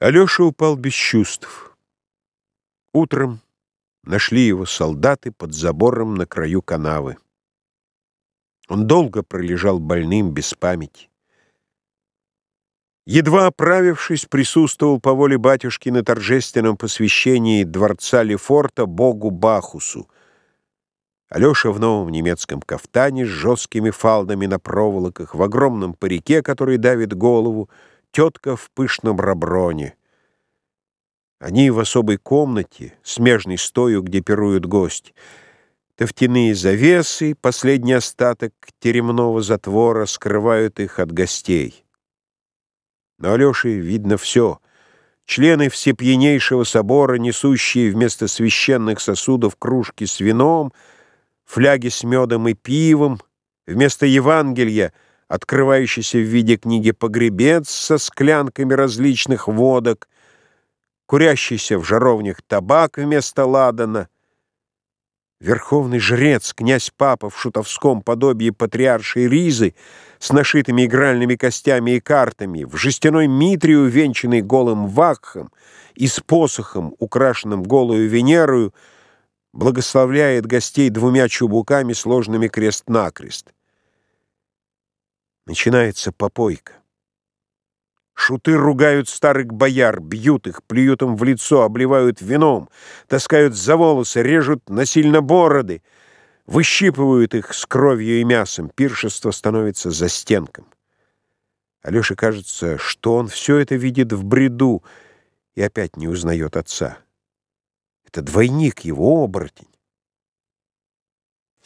Алеша упал без чувств. Утром нашли его солдаты под забором на краю канавы. Он долго пролежал больным, без памяти. Едва оправившись, присутствовал по воле батюшки на торжественном посвящении дворца Лефорта богу Бахусу. Алеша в новом немецком кафтане с жесткими фалдами на проволоках, в огромном парике, который давит голову, тетка в пышном раброне. Они в особой комнате, смежной стою, где пируют гость. Тофтяные завесы, последний остаток теремного затвора, скрывают их от гостей. Но Алёше видно все. Члены всепьянейшего собора, несущие вместо священных сосудов кружки с вином, фляги с медом и пивом, вместо Евангелия — открывающийся в виде книги «Погребец» со склянками различных водок, курящийся в жаровнях табак вместо ладана, верховный жрец, князь Папа в шутовском подобии патриаршей Ризы с нашитыми игральными костями и картами, в жестяной митре, увенчанный голым вакхом и с посохом, украшенным голую Венерою, благословляет гостей двумя чубуками, сложными крест-накрест. Начинается попойка. Шуты ругают старых бояр, бьют их, плюют им в лицо, обливают вином, таскают за волосы, режут насильно бороды, выщипывают их с кровью и мясом. Пиршество становится за стенком. Алёше кажется, что он все это видит в бреду и опять не узнает отца. Это двойник его оборотень.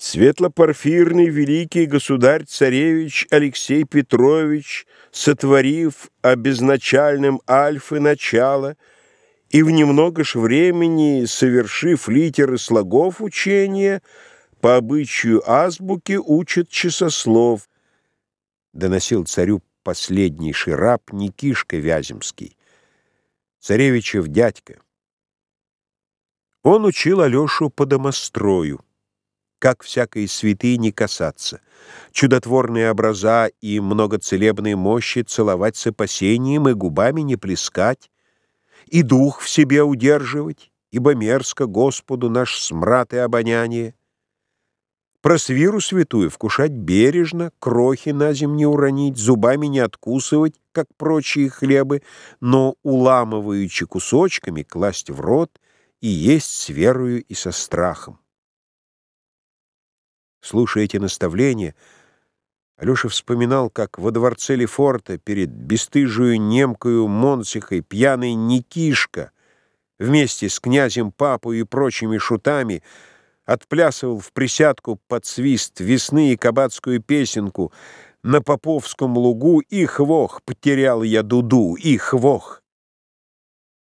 Светлопорфирный великий государь-царевич Алексей Петрович, сотворив обезначальным альфы начало и в немного ж времени совершив литеры слогов учения, по обычаю азбуки учит часослов, доносил царю последнейший раб Никишка Вяземский, царевичев дядька. Он учил Алешу по домострою как всякой святыни касаться, чудотворные образа и многоцелебные мощи целовать с опасением и губами не плескать, и дух в себе удерживать, ибо мерзко Господу наш смрад и обоняние. Про свиру святую вкушать бережно, крохи на зем не уронить, зубами не откусывать, как прочие хлебы, но уламываючи кусочками класть в рот и есть с верою и со страхом. Слушая эти наставления, Алеша вспоминал, как во дворце Лефорта перед бесстыжую немкою Монсихой пьяный Никишка вместе с князем Папу и прочими шутами отплясывал в присядку под свист весны и кабацкую песенку «На Поповском лугу. И хвох потерял я дуду, и хвох».